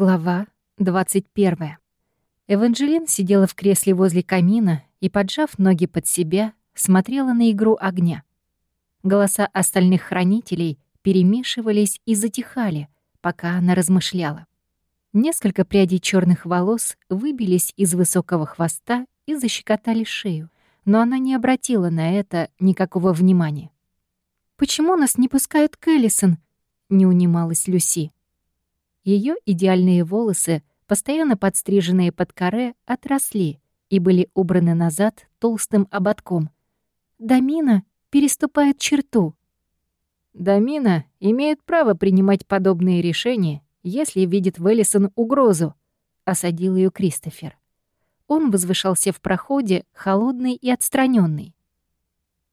Глава 21. Эванжелин сидела в кресле возле камина и, поджав ноги под себя, смотрела на игру огня. Голоса остальных хранителей перемешивались и затихали, пока она размышляла. Несколько прядей черных волос выбились из высокого хвоста и защекотали шею, но она не обратила на это никакого внимания. «Почему нас не пускают к Эллисон?» — не унималась Люси. Ее идеальные волосы, постоянно подстриженные под каре, отросли и были убраны назад толстым ободком. Дамина переступает черту. Дамина имеет право принимать подобные решения, если видит в Эллисон угрозу, осадил ее Кристофер. Он возвышался в проходе, холодный и отстраненный.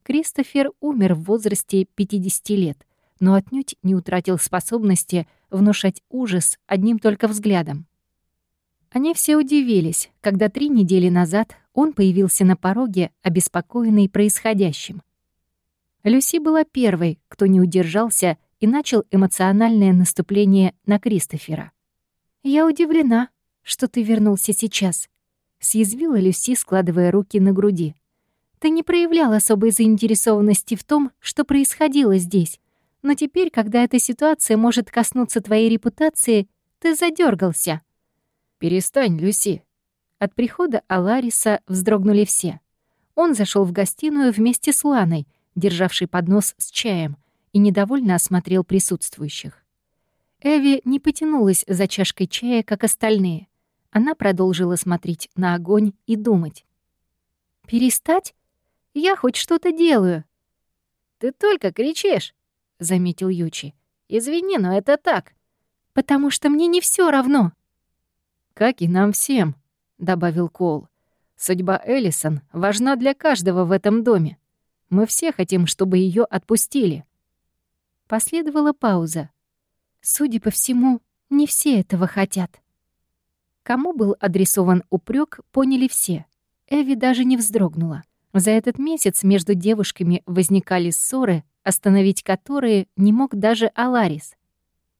Кристофер умер в возрасте 50 лет, но отнюдь не утратил способности внушать ужас одним только взглядом. Они все удивились, когда три недели назад он появился на пороге, обеспокоенный происходящим. Люси была первой, кто не удержался и начал эмоциональное наступление на Кристофера. «Я удивлена, что ты вернулся сейчас», — съязвила Люси, складывая руки на груди. «Ты не проявлял особой заинтересованности в том, что происходило здесь, но теперь, когда эта ситуация может коснуться твоей репутации, ты задергался. «Перестань, Люси». От прихода Алариса вздрогнули все. Он зашел в гостиную вместе с Ланой, державшей поднос с чаем, и недовольно осмотрел присутствующих. Эви не потянулась за чашкой чая, как остальные. Она продолжила смотреть на огонь и думать. «Перестать? Я хоть что-то делаю». «Ты только кричишь!» — заметил Ючи. «Извини, но это так». «Потому что мне не все равно». «Как и нам всем», — добавил Кол. «Судьба Эллисон важна для каждого в этом доме. Мы все хотим, чтобы ее отпустили». Последовала пауза. Судя по всему, не все этого хотят. Кому был адресован упрек, поняли все. Эви даже не вздрогнула. За этот месяц между девушками возникали ссоры, остановить которые не мог даже Аларис.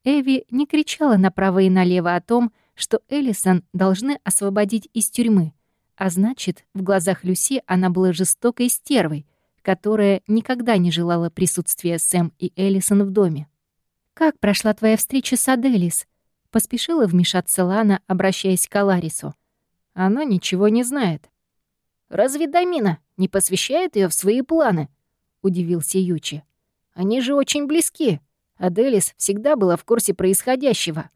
Эви не кричала направо и налево о том, что Эллисон должны освободить из тюрьмы, а значит, в глазах Люси она была жестокой стервой, которая никогда не желала присутствия Сэм и Эллисон в доме. «Как прошла твоя встреча с Аделис?» — поспешила вмешаться Лана, обращаясь к Аларису. «Она ничего не знает». «Разве Дамина не посвящает ее в свои планы?» — удивился Ючи. Они же очень близки. Аделис всегда была в курсе происходящего.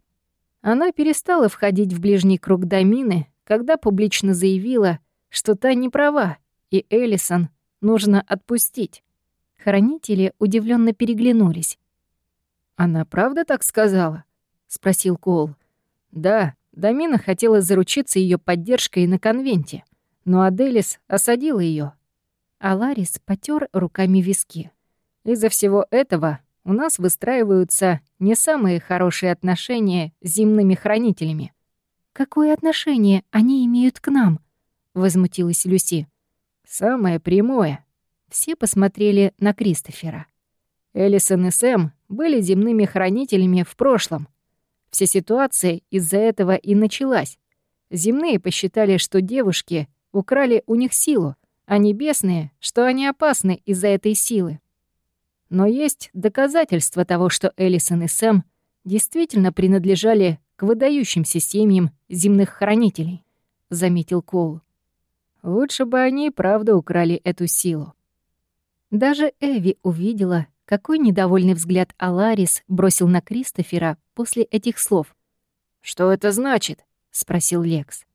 Она перестала входить в ближний круг Дамины, когда публично заявила, что та не права, и Эллисон нужно отпустить. Хранители удивленно переглянулись. «Она правда так сказала?» — спросил Кол. «Да, Дамина хотела заручиться ее поддержкой на конвенте, но Аделис осадила ее. А Ларис потер руками виски. Из-за всего этого у нас выстраиваются не самые хорошие отношения с земными хранителями. «Какое отношение они имеют к нам?» — возмутилась Люси. «Самое прямое». Все посмотрели на Кристофера. Элисон и Сэм были земными хранителями в прошлом. Вся ситуация из-за этого и началась. Земные посчитали, что девушки украли у них силу, а небесные, что они опасны из-за этой силы. Но есть доказательства того, что Элисон и Сэм действительно принадлежали к выдающимся семьям земных хранителей, заметил Коул. Лучше бы они правда украли эту силу. Даже Эви увидела, какой недовольный взгляд Аларис бросил на Кристофера после этих слов. «Что это значит?» — спросил Лекс.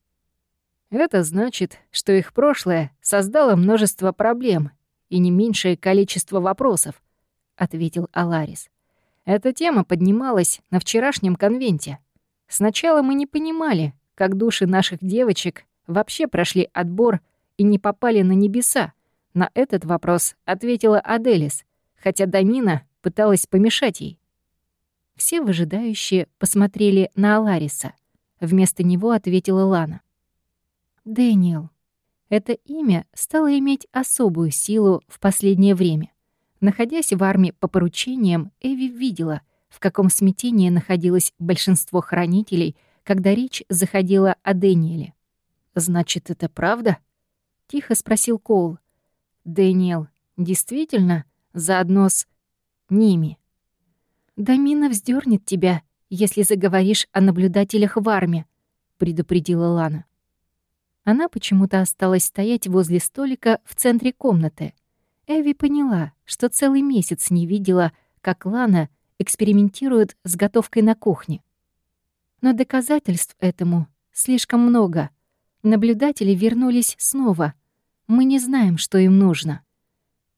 «Это значит, что их прошлое создало множество проблем и не меньшее количество вопросов, — ответил Аларис. «Эта тема поднималась на вчерашнем конвенте. Сначала мы не понимали, как души наших девочек вообще прошли отбор и не попали на небеса. На этот вопрос ответила Аделис, хотя Дамина пыталась помешать ей. Все выжидающие посмотрели на Алариса. Вместо него ответила Лана. «Дэниел». Это имя стало иметь особую силу в последнее время. Находясь в армии по поручениям, Эви видела, в каком смятении находилось большинство хранителей, когда речь заходила о Дэниеле. «Значит, это правда?» — тихо спросил Коул. «Дэниел действительно заодно с ними?» «Дамина вздернет тебя, если заговоришь о наблюдателях в армии», — предупредила Лана. Она почему-то осталась стоять возле столика в центре комнаты. Эви поняла, что целый месяц не видела, как Лана экспериментирует с готовкой на кухне. Но доказательств этому слишком много. Наблюдатели вернулись снова. Мы не знаем, что им нужно.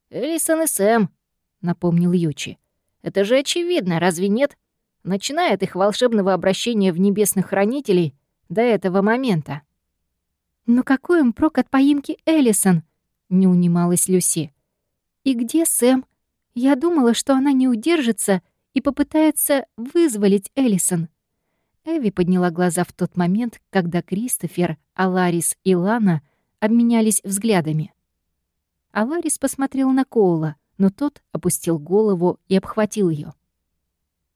«Элисон и Сэм», — напомнил Ючи. «Это же очевидно, разве нет? Начиная от их волшебного обращения в небесных хранителей до этого момента». «Но какой им прок от поимки Эллисон?» — не унималась Люси. «И где Сэм? Я думала, что она не удержится и попытается вызволить Эллисон». Эви подняла глаза в тот момент, когда Кристофер, Аларис и Лана обменялись взглядами. Аларис посмотрел на Коула, но тот опустил голову и обхватил ее.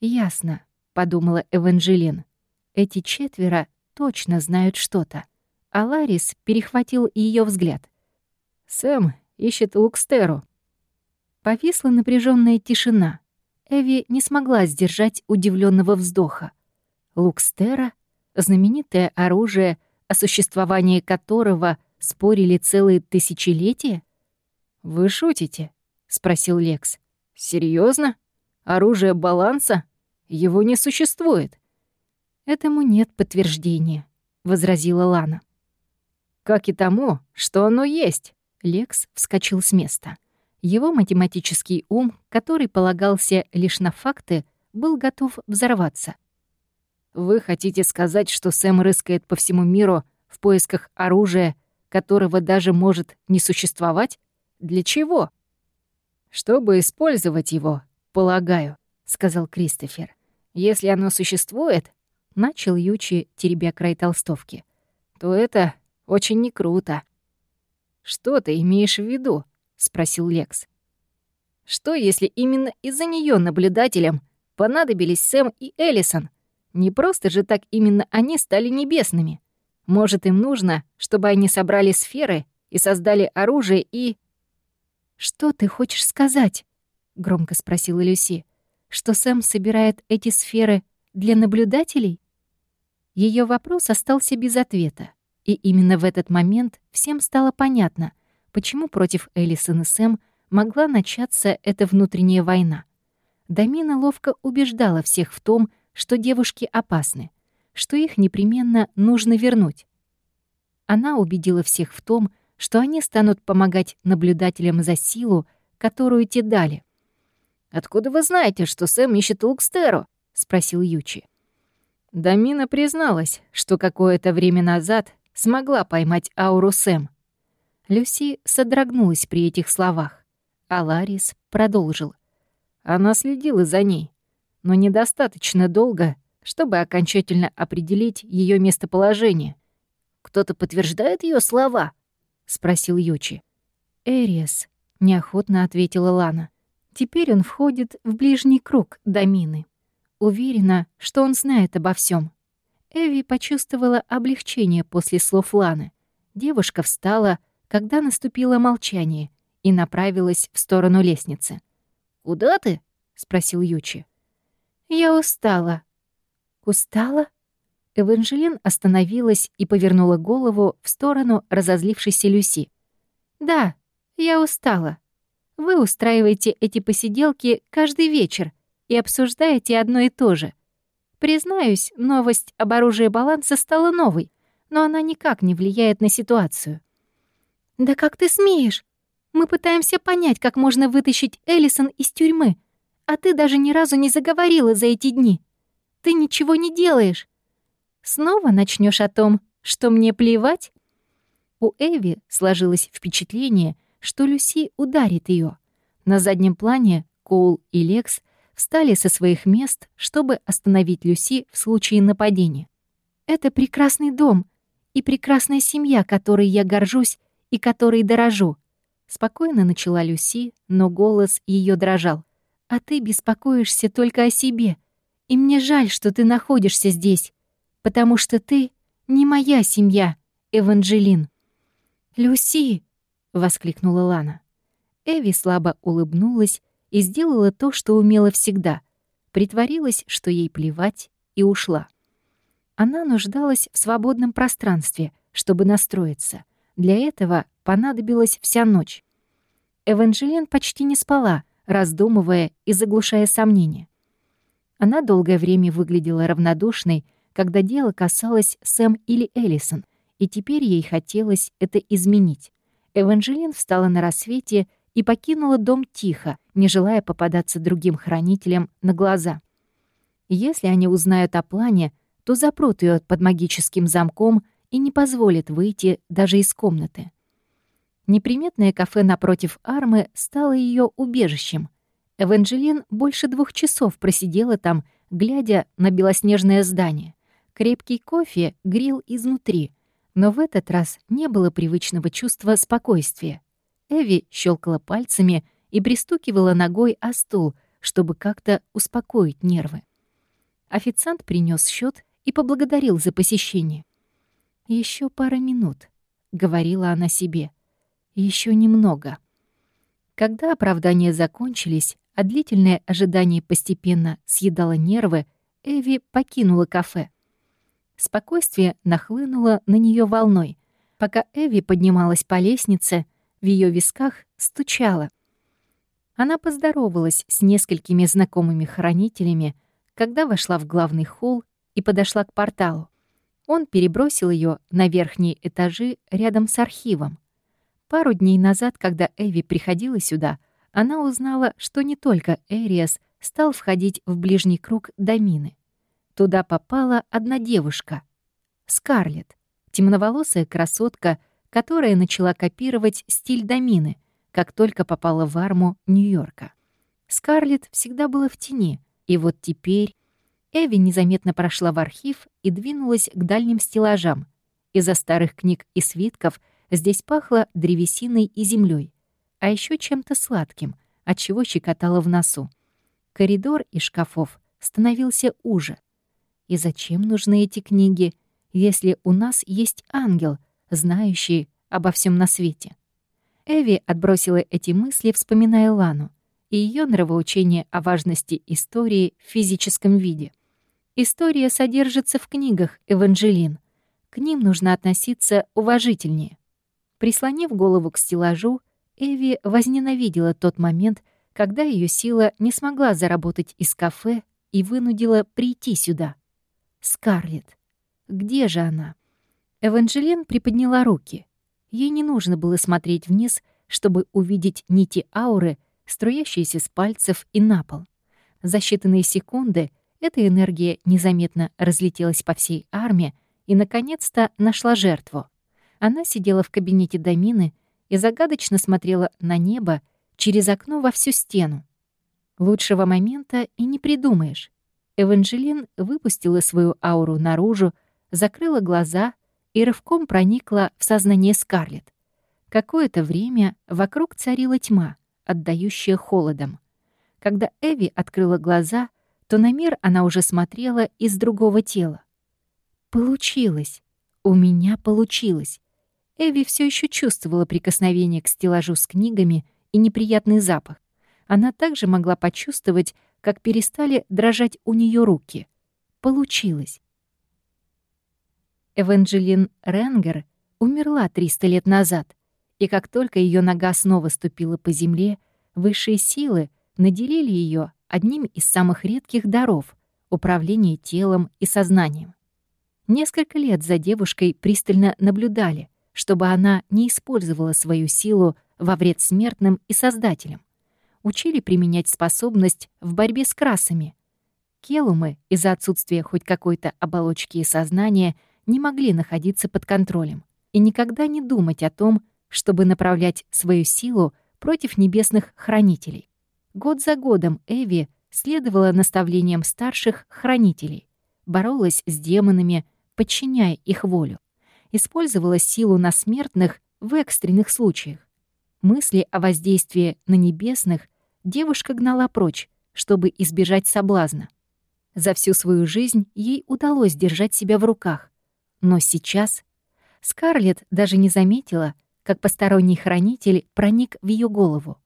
«Ясно», — подумала Эванжелин. «Эти четверо точно знают что-то». А Ларис перехватил ее взгляд. «Сэм ищет Лукстеру». Повисла напряженная тишина. Эви не смогла сдержать удивленного вздоха. Лукстера — знаменитое оружие, о существовании которого спорили целые тысячелетия? «Вы шутите?» — спросил Лекс. Серьезно? Оружие баланса? Его не существует». «Этому нет подтверждения», — возразила Лана. Как и тому, что оно есть. Лекс вскочил с места. Его математический ум, который полагался лишь на факты, был готов взорваться. «Вы хотите сказать, что Сэм рыскает по всему миру в поисках оружия, которого даже может не существовать? Для чего?» «Чтобы использовать его, полагаю», — сказал Кристофер. «Если оно существует», — начал Ючи, теребя край толстовки, «то это очень не круто». «Что ты имеешь в виду?» — спросил Лекс. «Что, если именно из-за нее наблюдателям понадобились Сэм и Эллисон? Не просто же так именно они стали небесными. Может, им нужно, чтобы они собрали сферы и создали оружие и...» «Что ты хочешь сказать?» — громко спросила Люси. «Что Сэм собирает эти сферы для наблюдателей?» Ее вопрос остался без ответа. И именно в этот момент всем стало понятно, почему против Элисон и Сэм могла начаться эта внутренняя война. Дамина ловко убеждала всех в том, что девушки опасны, что их непременно нужно вернуть. Она убедила всех в том, что они станут помогать наблюдателям за силу, которую те дали. «Откуда вы знаете, что Сэм ищет Лукстеру?» — спросил Ючи. Дамина призналась, что какое-то время назад смогла поймать ауру Сэм. Люси содрогнулась при этих словах, а Ларис продолжил. Она следила за ней, но недостаточно долго, чтобы окончательно определить ее местоположение. «Кто-то подтверждает ее слова?» — спросил Ючи. «Эриас», — неохотно ответила Лана. «Теперь он входит в ближний круг Дамины. Уверена, что он знает обо всем. Эви почувствовала облегчение после слов Ланы. Девушка встала, когда наступило молчание, и направилась в сторону лестницы. «Куда ты?» — спросил Ючи. «Я устала». «Устала?» Эванжелин остановилась и повернула голову в сторону разозлившейся Люси. «Да, я устала. Вы устраиваете эти посиделки каждый вечер и обсуждаете одно и то же — Признаюсь, новость об оружии баланса стала новой, но она никак не влияет на ситуацию. «Да как ты смеешь? Мы пытаемся понять, как можно вытащить Эллисон из тюрьмы, а ты даже ни разу не заговорила за эти дни. Ты ничего не делаешь. Снова начнешь о том, что мне плевать?» У Эви сложилось впечатление, что Люси ударит ее. На заднем плане Коул и Лекс — встали со своих мест, чтобы остановить Люси в случае нападения. «Это прекрасный дом и прекрасная семья, которой я горжусь и которой дорожу», спокойно начала Люси, но голос ее дрожал. «А ты беспокоишься только о себе, и мне жаль, что ты находишься здесь. потому что ты не моя семья, Эванжелин». «Люси!» — воскликнула Лана. Эви слабо улыбнулась и сделала то, что умела всегда. Притворилась, что ей плевать, и ушла. Она нуждалась в свободном пространстве, чтобы настроиться. Для этого понадобилась вся ночь. Эванжелин почти не спала, раздумывая и заглушая сомнения. Она долгое время выглядела равнодушной, когда дело касалось Сэм или Эллисон, и теперь ей хотелось это изменить. Эванжелин встала на рассвете и покинула дом тихо, не желая попадаться другим хранителям на глаза. Если они узнают о плане, то запрут ее под магическим замком и не позволят выйти даже из комнаты. Неприметное кафе напротив Армы стало ее убежищем. Эванжелин больше двух часов просидела там, глядя на белоснежное здание. Крепкий кофе грел изнутри, но в этот раз не было привычного чувства спокойствия. Эви щелкала пальцами и пристукивала ногой о стул, чтобы как-то успокоить нервы. Официант принес счет и поблагодарил за посещение. Еще пара минут», — говорила она себе. Еще немного». Когда оправдания закончились, а длительное ожидание постепенно съедало нервы, Эви покинула кафе. Спокойствие нахлынуло на нее волной. Пока Эви поднималась по лестнице, в ее висках стучало. Она поздоровалась с несколькими знакомыми хранителями, когда вошла в главный холл и подошла к порталу. Он перебросил ее на верхние этажи рядом с архивом. Пару дней назад, когда Эви приходила сюда, она узнала, что не только Эриас стал входить в ближний круг Домины. Туда попала одна девушка — Скарлетт, темноволосая красотка — которая начала копировать стиль Домины, как только попала в арму Нью-Йорка. Скарлетт всегда была в тени, и вот теперь Эви незаметно прошла в архив и двинулась к дальним стеллажам. Из-за старых книг и свитков здесь пахло древесиной и землей, а еще чем-то сладким, от чего щекотало в носу. Коридор из шкафов становился уже. И зачем нужны эти книги, если у нас есть ангел — знающий обо всем на свете. Эви отбросила эти мысли, вспоминая Лану и ее нравоучение о важности истории в физическом виде. История содержится в книгах Эванжелин. К ним нужно относиться уважительнее. Прислонив голову к стеллажу, Эви возненавидела тот момент, когда ее сила не смогла заработать из кафе и вынудила прийти сюда. Скарлетт. Где же она? Эванжелин приподняла руки. Ей не нужно было смотреть вниз, чтобы увидеть нити ауры, струящиеся с пальцев и на пол. За считанные секунды эта энергия незаметно разлетелась по всей армии и, наконец-то, нашла жертву. Она сидела в кабинете Домины и загадочно смотрела на небо через окно во всю стену. Лучшего момента и не придумаешь. Эванжелин выпустила свою ауру наружу, закрыла глаза и рывком проникла в сознание Скарлетт. Какое-то время вокруг царила тьма, отдающая холодом. Когда Эви открыла глаза, то на мир она уже смотрела из другого тела. Получилось. У меня получилось. Эви все еще чувствовала прикосновение к стеллажу с книгами и неприятный запах. Она также могла почувствовать, как перестали дрожать у нее руки. Получилось. Эванжелин Ренгер умерла 300 лет назад, и как только ее нога снова ступила по земле, высшие силы наделили ее одним из самых редких даров — управления телом и сознанием. Несколько лет за девушкой пристально наблюдали, чтобы она не использовала свою силу во вред смертным и создателям. Учили применять способность в борьбе с красами. Келумы из-за отсутствия хоть какой-то оболочки и сознания — не могли находиться под контролем и никогда не думать о том, чтобы направлять свою силу против небесных хранителей. Год за годом Эви следовала наставлениям старших хранителей, боролась с демонами, подчиняя их волю, использовала силу на смертных в экстренных случаях. Мысли о воздействии на небесных девушка гнала прочь, чтобы избежать соблазна. За всю свою жизнь ей удалось держать себя в руках. Но сейчас Скарлетт даже не заметила, как посторонний хранитель проник в ее голову.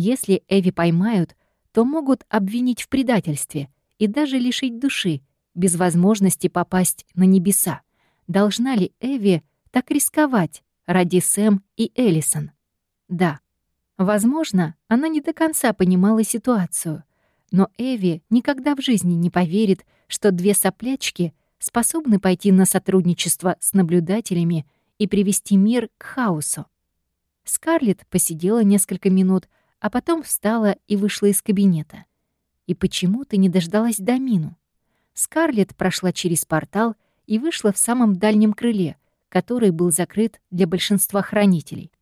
Если Эви поймают, то могут обвинить в предательстве и даже лишить души, без возможности попасть на небеса. Должна ли Эви так рисковать ради Сэм и Эллисон? Да. Возможно, она не до конца понимала ситуацию, но Эви никогда в жизни не поверит, что две соплячки способны пойти на сотрудничество с наблюдателями и привести мир к хаосу. Скарлетт посидела несколько минут, а потом встала и вышла из кабинета. И почему-то не дождалась Дамину. Скарлетт прошла через портал и вышла в самом дальнем крыле, который был закрыт для большинства хранителей.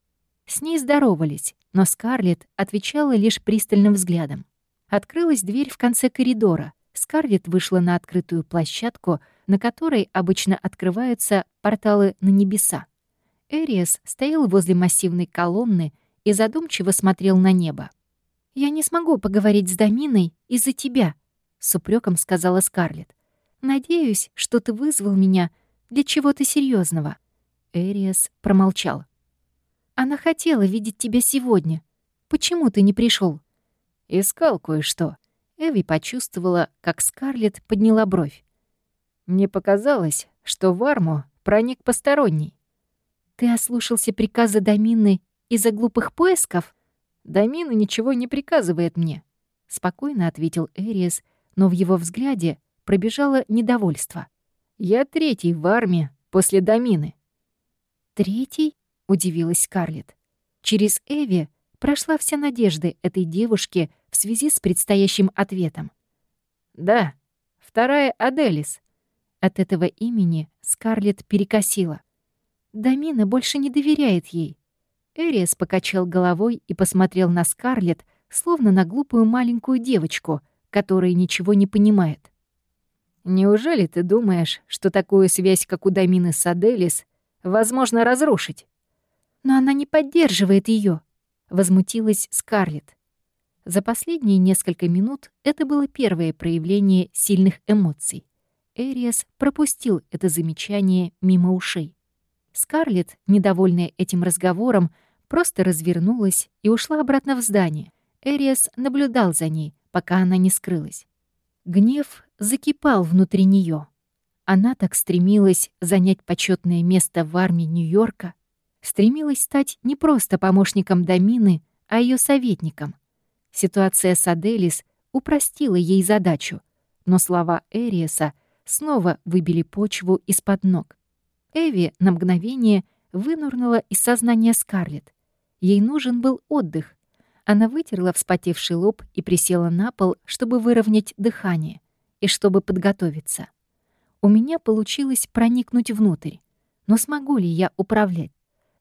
С ней здоровались, но Скарлетт отвечала лишь пристальным взглядом. Открылась дверь в конце коридора. Скарлетт вышла на открытую площадку, на которой обычно открываются порталы на небеса. Эриас стоял возле массивной колонны и задумчиво смотрел на небо. «Я не смогу поговорить с Доминой из-за тебя», — с упреком сказала Скарлетт. «Надеюсь, что ты вызвал меня для чего-то серьезного. Эриас промолчал. «Она хотела видеть тебя сегодня. Почему ты не пришел? «Искал кое-что». Эви почувствовала, как Скарлетт подняла бровь. «Мне показалось, что в арму проник посторонний». «Ты ослушался приказа Домины из-за глупых поисков?» «Домина ничего не приказывает мне», — спокойно ответил Эриас, но в его взгляде пробежало недовольство. «Я третий в армии после Домины». «Третий?» — удивилась Скарлетт. Через Эви прошла вся надежда этой девушки в связи с предстоящим ответом. «Да, вторая Аделис». От этого имени Скарлетт перекосила. Дамина больше не доверяет ей. Эриас покачал головой и посмотрел на Скарлетт, словно на глупую маленькую девочку, которая ничего не понимает. «Неужели ты думаешь, что такую связь, как у Дамины с Аделис, возможно разрушить?» «Но она не поддерживает ее, возмутилась Скарлетт. За последние несколько минут это было первое проявление сильных эмоций. Эриас пропустил это замечание мимо ушей. Скарлетт, недовольная этим разговором, просто развернулась и ушла обратно в здание. Эриас наблюдал за ней, пока она не скрылась. Гнев закипал внутри нее. Она так стремилась занять почетное место в армии Нью-Йорка, стремилась стать не просто помощником Дамины, а ее советником. Ситуация с Аделис упростила ей задачу, но слова Эриеса снова выбили почву из-под ног. Эви на мгновение вынурнула из сознания Скарлетт. Ей нужен был отдых. Она вытерла вспотевший лоб и присела на пол, чтобы выровнять дыхание и чтобы подготовиться. У меня получилось проникнуть внутрь. Но смогу ли я управлять?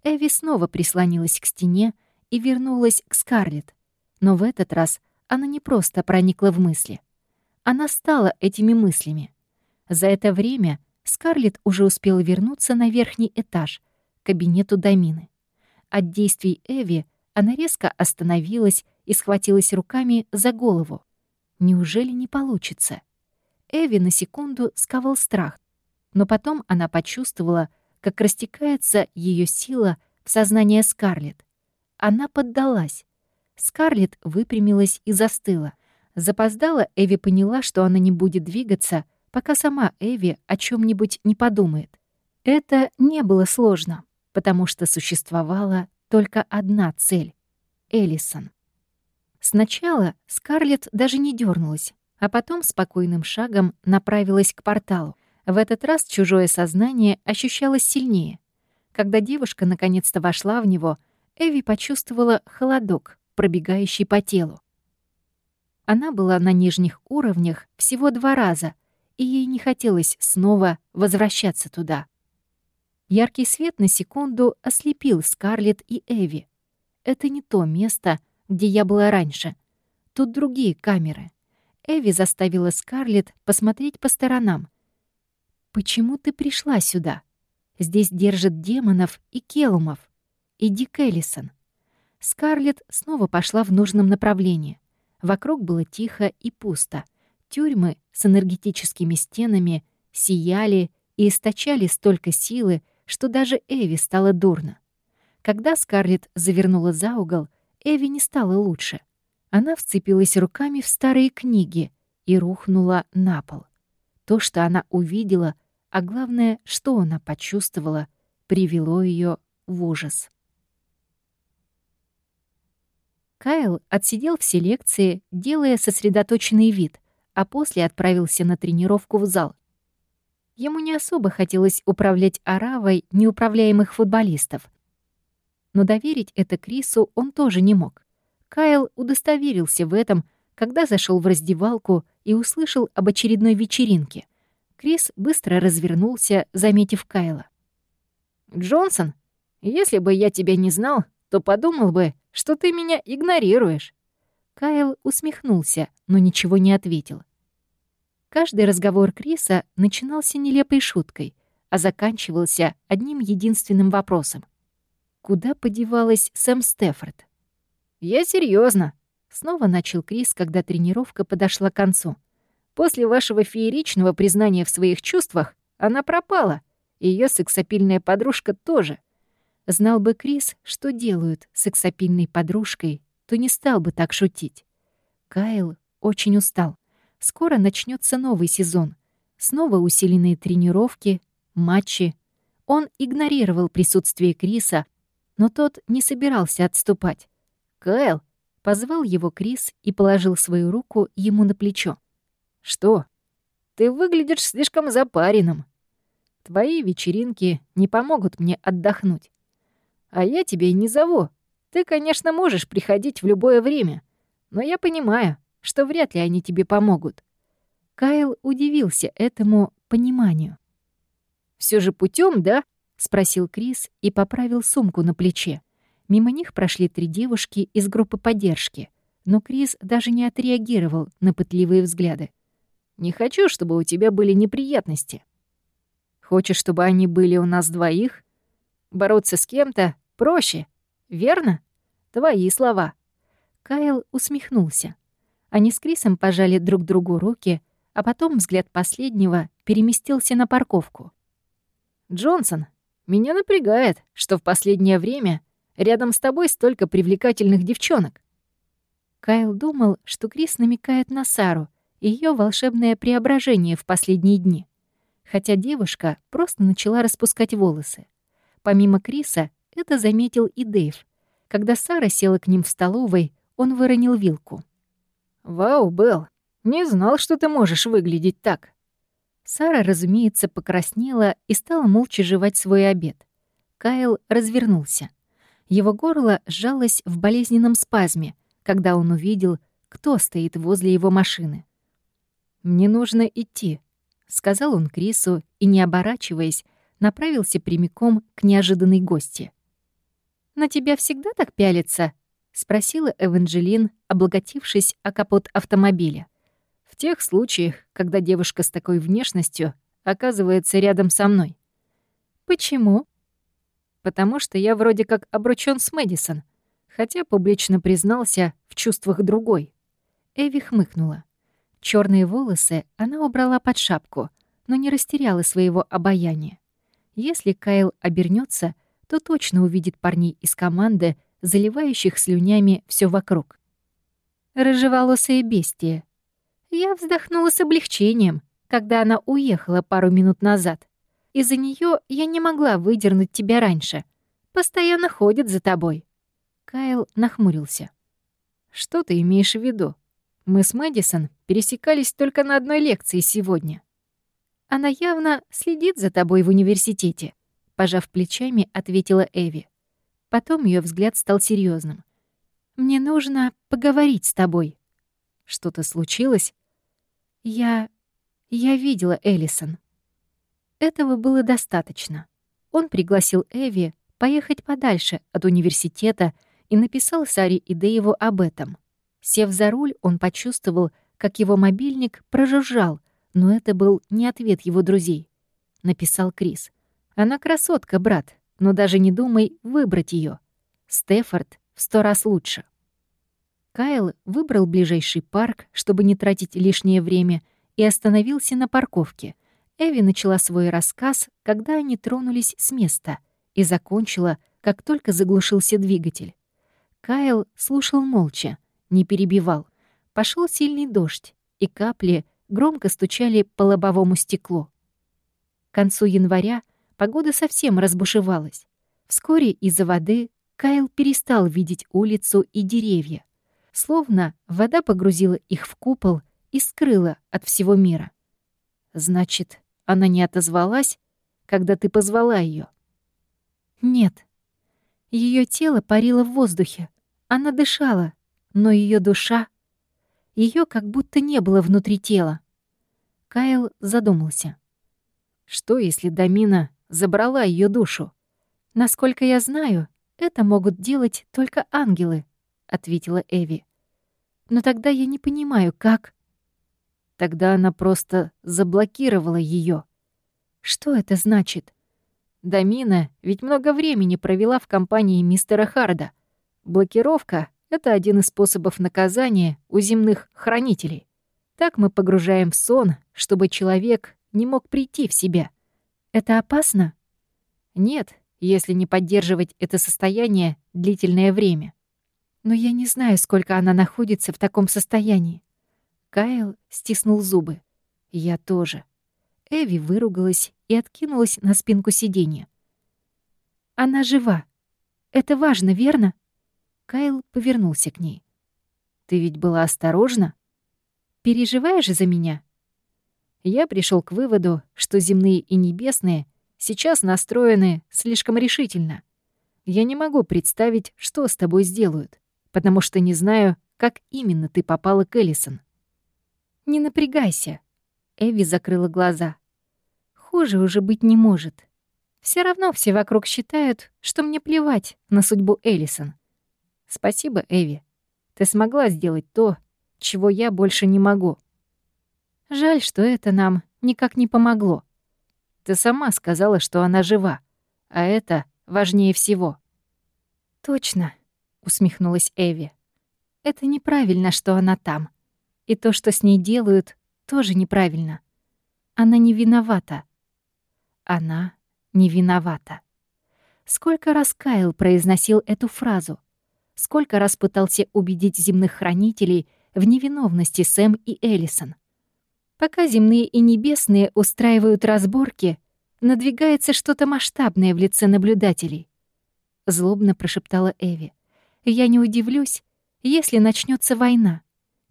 Эви снова прислонилась к стене и вернулась к Скарлетт. Но в этот раз она не просто проникла в мысли. Она стала этими мыслями. За это время Скарлетт уже успела вернуться на верхний этаж, к кабинету Дамины. От действий Эви она резко остановилась и схватилась руками за голову. Неужели не получится? Эви на секунду сковал страх, но потом она почувствовала, как растекается ее сила в сознание Скарлетт. Она поддалась. Скарлетт выпрямилась и застыла. Запоздала Эви поняла, что она не будет двигаться, пока сама Эви о чем нибудь не подумает. Это не было сложно, потому что существовала только одна цель — Эллисон. Сначала Скарлетт даже не дернулась, а потом спокойным шагом направилась к порталу. В этот раз чужое сознание ощущалось сильнее. Когда девушка наконец-то вошла в него, Эви почувствовала холодок, пробегающий по телу. Она была на нижних уровнях всего два раза — и ей не хотелось снова возвращаться туда. Яркий свет на секунду ослепил Скарлетт и Эви. Это не то место, где я была раньше. Тут другие камеры. Эви заставила Скарлетт посмотреть по сторонам. «Почему ты пришла сюда? Здесь держат демонов и келумов. Иди к Эллисон». Скарлетт снова пошла в нужном направлении. Вокруг было тихо и пусто — Тюрьмы с энергетическими стенами сияли и источали столько силы, что даже Эви стало дурно. Когда Скарлетт завернула за угол, Эви не стало лучше. Она вцепилась руками в старые книги и рухнула на пол. То, что она увидела, а главное, что она почувствовала, привело ее в ужас. Кайл отсидел все лекции, делая сосредоточенный вид, а после отправился на тренировку в зал. Ему не особо хотелось управлять оравой неуправляемых футболистов. Но доверить это Крису он тоже не мог. Кайл удостоверился в этом, когда зашел в раздевалку и услышал об очередной вечеринке. Крис быстро развернулся, заметив Кайла. «Джонсон, если бы я тебя не знал, то подумал бы, что ты меня игнорируешь». Кайл усмехнулся, но ничего не ответил. Каждый разговор Криса начинался нелепой шуткой, а заканчивался одним единственным вопросом. Куда подевалась Сэм Стефорд? «Я серьезно, снова начал Крис, когда тренировка подошла к концу. «После вашего фееричного признания в своих чувствах она пропала, и её сексапильная подружка тоже. Знал бы Крис, что делают с сексапильной подружкой, то не стал бы так шутить. Кайл очень устал. Скоро начнется новый сезон. Снова усиленные тренировки, матчи. Он игнорировал присутствие Криса, но тот не собирался отступать. «Кайл!» — позвал его Крис и положил свою руку ему на плечо. «Что? Ты выглядишь слишком запаренным. Твои вечеринки не помогут мне отдохнуть. А я тебя и не зову. Ты, конечно, можешь приходить в любое время, но я понимаю, что вряд ли они тебе помогут». Кайл удивился этому пониманию. Все же путем, да?» — спросил Крис и поправил сумку на плече. Мимо них прошли три девушки из группы поддержки, но Крис даже не отреагировал на пытливые взгляды. «Не хочу, чтобы у тебя были неприятности. Хочешь, чтобы они были у нас двоих? Бороться с кем-то Проще, верно? Твои слова». Кайл усмехнулся. Они с Крисом пожали друг другу руки, а потом взгляд последнего переместился на парковку. «Джонсон, меня напрягает, что в последнее время рядом с тобой столько привлекательных девчонок». Кайл думал, что Крис намекает на Сару и ее волшебное преображение в последние дни. Хотя девушка просто начала распускать волосы. Помимо Криса, это заметил и Дэйв. Когда Сара села к ним в столовой, он выронил вилку. «Вау, Белл, не знал, что ты можешь выглядеть так». Сара, разумеется, покраснела и стала молча жевать свой обед. Кайл развернулся. Его горло сжалось в болезненном спазме, когда он увидел, кто стоит возле его машины. «Мне нужно идти», — сказал он Крису и, не оборачиваясь, направился прямиком к неожиданной гости. «На тебя всегда так пялится?» — спросила Эванжелин, облаготившись о капот автомобиля. «В тех случаях, когда девушка с такой внешностью оказывается рядом со мной». «Почему?» «Потому что я вроде как обручён с Мэдисон, хотя публично признался в чувствах другой». Эви хмыкнула. Чёрные волосы она убрала под шапку, но не растеряла своего обаяния. Если Кайл обернется, то точно увидит парней из команды, заливающих слюнями все вокруг. Рыжеволосое бестие. Я вздохнула с облегчением, когда она уехала пару минут назад. Из-за нее я не могла выдернуть тебя раньше. Постоянно ходит за тобой. Кайл нахмурился. Что ты имеешь в виду? Мы с Мэдисон пересекались только на одной лекции сегодня. Она явно следит за тобой в университете. Пожав плечами, ответила Эви. Потом ее взгляд стал серьезным. «Мне нужно поговорить с тобой». «Что-то случилось?» «Я... я видела Эллисон». Этого было достаточно. Он пригласил Эви поехать подальше от университета и написал Саре и Дэйву об этом. Сев за руль, он почувствовал, как его мобильник прожужжал, но это был не ответ его друзей. Написал Крис. Она красотка, брат, но даже не думай выбрать ее. Стефорд в сто раз лучше. Кайл выбрал ближайший парк, чтобы не тратить лишнее время, и остановился на парковке. Эви начала свой рассказ, когда они тронулись с места, и закончила, как только заглушился двигатель. Кайл слушал молча, не перебивал. Пошел сильный дождь, и капли громко стучали по лобовому стеклу. К концу января погода совсем разбушевалась. Вскоре из-за воды Кайл перестал видеть улицу и деревья. Словно вода погрузила их в купол и скрыла от всего мира. Значит, она не отозвалась, когда ты позвала ее. Нет. Ее тело парило в воздухе. Она дышала, но ее душа... Ее как будто не было внутри тела. Кайл задумался. Что, если Дамина забрала ее душу? Насколько я знаю, это могут делать только ангелы, ответила Эви. Но тогда я не понимаю, как... Тогда она просто заблокировала ее. Что это значит? Дамина ведь много времени провела в компании мистера Харда. Блокировка — это один из способов наказания у земных хранителей. Так мы погружаем в сон, чтобы человек не мог прийти в себя. Это опасно? Нет, если не поддерживать это состояние длительное время. Но я не знаю, сколько она находится в таком состоянии. Кайл стиснул зубы. Я тоже. Эви выругалась и откинулась на спинку сиденья. Она жива. Это важно, верно? Кайл повернулся к ней. Ты ведь была осторожна? Переживаешь за меня? Я пришел к выводу, что земные и небесные сейчас настроены слишком решительно. Я не могу представить, что с тобой сделают, потому что не знаю, как именно ты попала к Эллисон. Не напрягайся. Эви закрыла глаза. Хуже уже быть не может. Все равно все вокруг считают, что мне плевать на судьбу Эллисон. Спасибо, Эви. Ты смогла сделать то, чего я больше не могу. Жаль, что это нам никак не помогло. Ты сама сказала, что она жива, а это важнее всего». «Точно», — усмехнулась Эви. «Это неправильно, что она там. И то, что с ней делают, тоже неправильно. Она не виновата. Она не виновата». Сколько раз Кайл произносил эту фразу? Сколько раз пытался убедить земных хранителей в невиновности Сэм и Эллисон? Пока земные и небесные устраивают разборки, надвигается что-то масштабное в лице наблюдателей. Злобно прошептала Эви. Я не удивлюсь, если начнется война.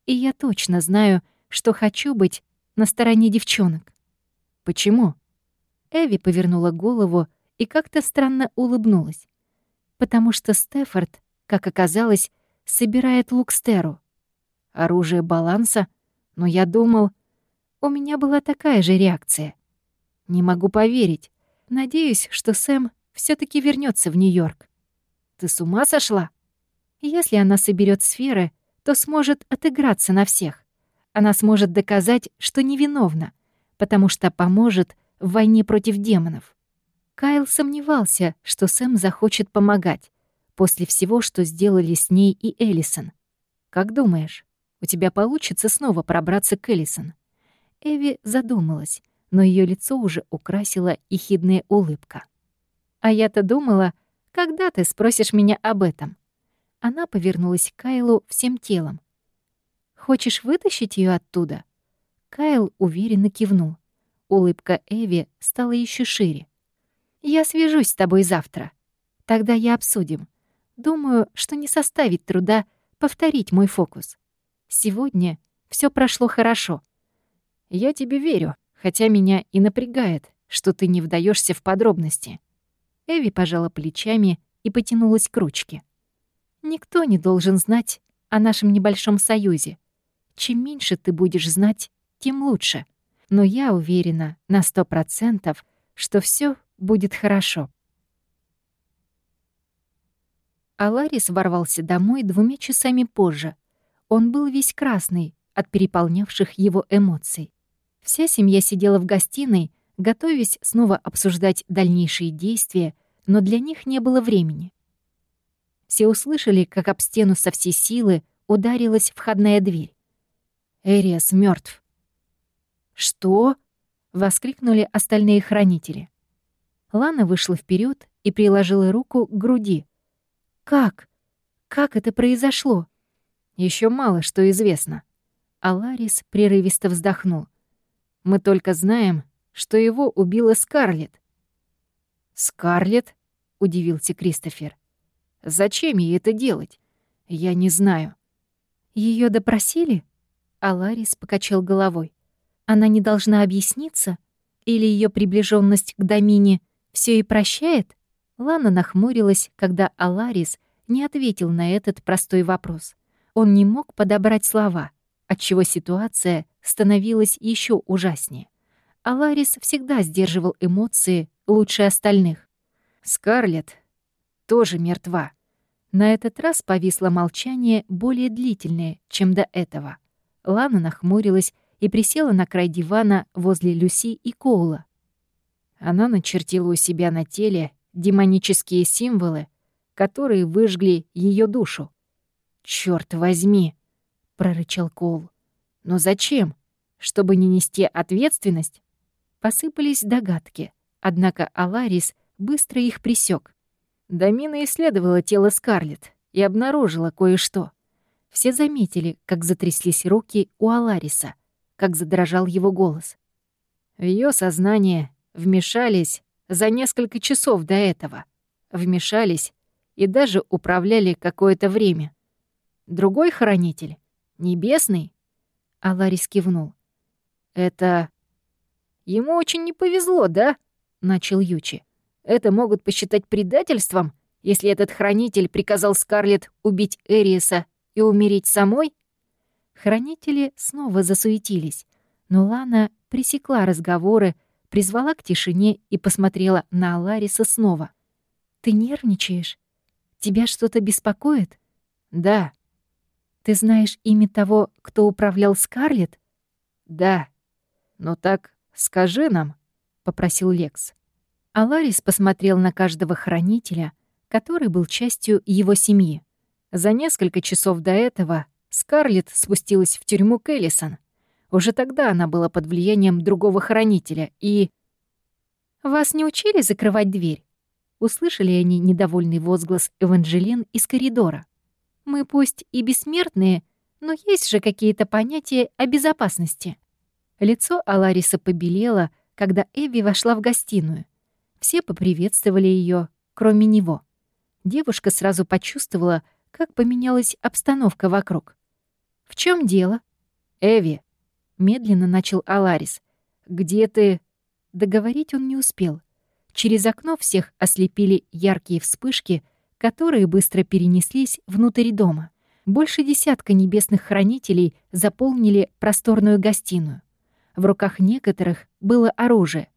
И я точно знаю, что хочу быть на стороне девчонок. Почему? Эви повернула голову и как-то странно улыбнулась. Потому что Стефорд, как оказалось, собирает Лукстеру. Оружие баланса? Но я думал... У меня была такая же реакция. Не могу поверить. Надеюсь, что Сэм все таки вернется в Нью-Йорк. Ты с ума сошла? Если она соберет сферы, то сможет отыграться на всех. Она сможет доказать, что невиновна, потому что поможет в войне против демонов. Кайл сомневался, что Сэм захочет помогать после всего, что сделали с ней и Эллисон. Как думаешь, у тебя получится снова пробраться к Эллисон? Эви задумалась, но ее лицо уже украсила ехидная улыбка. «А я-то думала, когда ты спросишь меня об этом?» Она повернулась к Кайлу всем телом. «Хочешь вытащить ее оттуда?» Кайл уверенно кивнул. Улыбка Эви стала еще шире. «Я свяжусь с тобой завтра. Тогда я обсудим. Думаю, что не составит труда повторить мой фокус. Сегодня все прошло хорошо. Я тебе верю, хотя меня и напрягает, что ты не вдаешься в подробности». Эви пожала плечами и потянулась к ручке. «Никто не должен знать о нашем небольшом союзе. Чем меньше ты будешь знать, тем лучше. Но я уверена на сто процентов, что все будет хорошо». Аларис ворвался домой двумя часами позже. Он был весь красный от переполнявших его эмоций. Вся семья сидела в гостиной, готовясь снова обсуждать дальнейшие действия, но для них не было времени. Все услышали, как об стену со всей силы ударилась входная дверь. Эриас мертв. «Что?» — воскликнули остальные хранители. Лана вышла вперед и приложила руку к груди. «Как? Как это произошло?» Еще мало что известно». Аларис прерывисто вздохнул. «Мы только знаем, что его убила Скарлетт». «Скарлетт?» — удивился Кристофер. «Зачем ей это делать? Я не знаю». Ее допросили?» Аларис покачал головой. «Она не должна объясниться? Или ее приближенность к Домине все и прощает?» Лана нахмурилась, когда Аларис не ответил на этот простой вопрос. Он не мог подобрать слова, отчего ситуация становилась еще ужаснее. Аларис всегда сдерживал эмоции лучше остальных. Скарлетт тоже мертва. На этот раз повисло молчание более длительное, чем до этого. Лана нахмурилась и присела на край дивана возле Люси и Коула. Она начертила у себя на теле демонические символы, которые выжгли ее душу. Черт возьми!» — прорычал Коул. «Но зачем? Чтобы не нести ответственность?» Посыпались догадки, однако Аларис быстро их присек. Дамина исследовала тело Скарлетт и обнаружила кое-что. Все заметили, как затряслись руки у Алариса, как задрожал его голос. В ее сознание вмешались за несколько часов до этого. Вмешались и даже управляли какое-то время. Другой хранитель? Небесный?» Аларис кивнул. «Это... Ему очень не повезло, да?» — начал Ючи. «Это могут посчитать предательством, если этот хранитель приказал Скарлетт убить Эриеса и умереть самой?» Хранители снова засуетились, но Лана пресекла разговоры, призвала к тишине и посмотрела на Алариса снова. «Ты нервничаешь? Тебя что-то беспокоит?» «Да», ты знаешь имя того, кто управлял Скарлетт? Да. Ну так скажи нам, попросил Лекс. Аларис посмотрел на каждого хранителя, который был частью его семьи. За несколько часов до этого Скарлетт спустилась в тюрьму Келлисон. Уже тогда она была под влиянием другого хранителя и... «Вас не учили закрывать дверь?» Услышали они недовольный возглас Эванжелин из коридора. Мы пусть и бессмертные, но есть же какие-то понятия о безопасности. Лицо Алариса побелело, когда Эви вошла в гостиную. Все поприветствовали ее, кроме него. Девушка сразу почувствовала, как поменялась обстановка вокруг. «В чем дело?» «Эви», — медленно начал Аларис. «Где ты?» Договорить он не успел. Через окно всех ослепили яркие вспышки — которые быстро перенеслись внутрь дома. Больше десятка небесных хранителей заполнили просторную гостиную. В руках некоторых было оружие,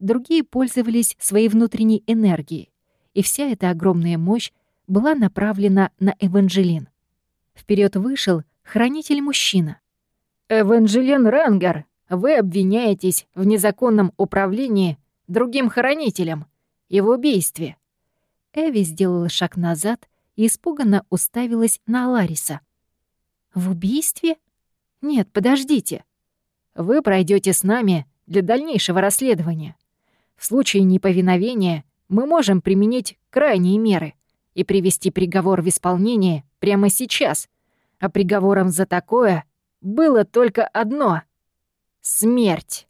другие пользовались своей внутренней энергией, и вся эта огромная мощь была направлена на Эванжелин. Вперед вышел хранитель-мужчина. «Эванжелин Рангар, вы обвиняетесь в незаконном управлении другим хранителем и в убийстве. Эви сделала шаг назад и испуганно уставилась на Лариса. «В убийстве? Нет, подождите. Вы пройдете с нами для дальнейшего расследования. В случае неповиновения мы можем применить крайние меры и привести приговор в исполнение прямо сейчас. А приговором за такое было только одно — смерть».